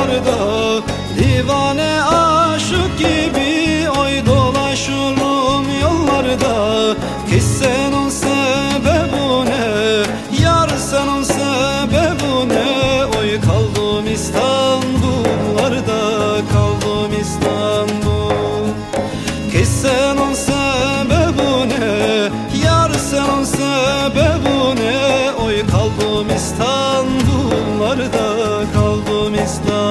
yollarda Divane aşık gibi oy dolaşırım yollarda. Ki senin sebebu ne? Yar senin sebebu ne? Oy kaldım İstanbullarda Kaldım İstanbul. Ki senin sebebu ne? Yar senin sebebu ne? Oy kaldım İstanbullarda Kaldım İstanbul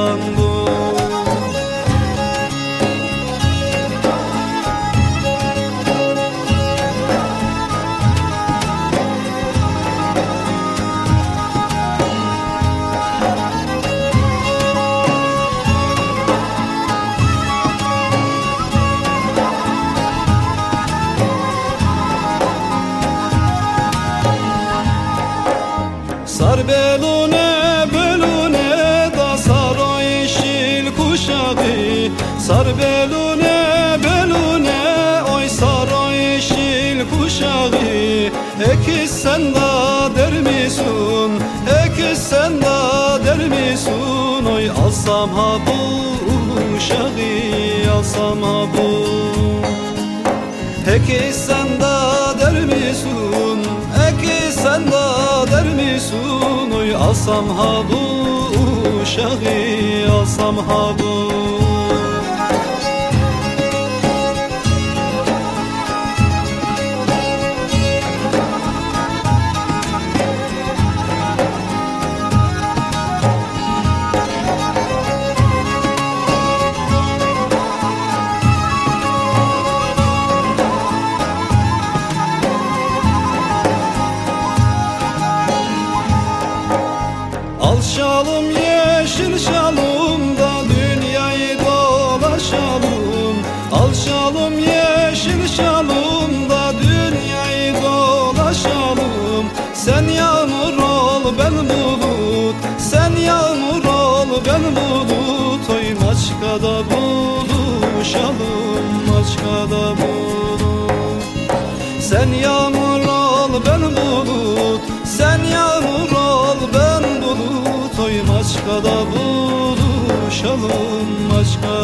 Sar belune belune da sar o yeşil kuşağı. Sar belune belune oy sar o yeşil kuşağı. Ekiz sen da der misin Ekiz sen da der misin Oy alsam ha bu uşağı Alsam ha bu. Peki sen da alsam ha bu uşağı alsam ha bu şalım yeşil şalım da dünyayı dolaşalım. Al şalım yeşil şalım da dünyayı dolaşalım. Sen yağmur ol ben bulut. Sen yağmur ol ben bulut. Oy Maçka'da buluşalım Maçka'da bulut sen yağmur Oy Maçka'da buluşalım Maçka'da